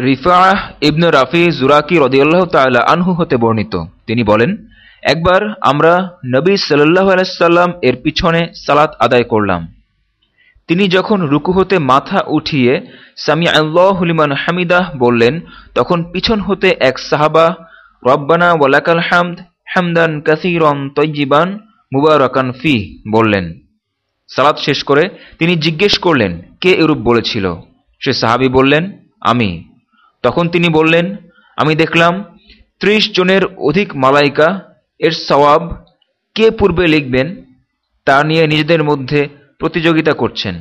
রিফাহ ইবনু রাফি জুরাকি রদিয়াল্লাহ তাল্লাহ আনহু হতে বর্ণিত। তিনি বলেন, একবার আমরা নবী সাল্লাহ আলাইসাল্লাম এর পিছনে সালাত আদায় করলাম। তিনি যখন রুকু হতে মাথা উঠিয়ে সামি আল্লাহলিমান হামিদাহ বললেন, তখন পিছন হতে এক সাহাবা, রব্বানা ওয়ালাকাল হামদ হামদান কাসিরন তৈজিবান মুবারকান ফি বললেন। সালাত শেষ করে তিনি জিজ্ঞেস করলেন, কে এরূপ বলেছিল? সে সাহাবি বললেন, আমি। তখন তিনি বললেন, আমি দেখলাম ত্রিশ জনের অধিক মালাইকা এর সওয়াব কে পূর্বে লিখবেন তা নিয়ে নিজেদের মধ্যে প্রতিযোগিতা করছেন।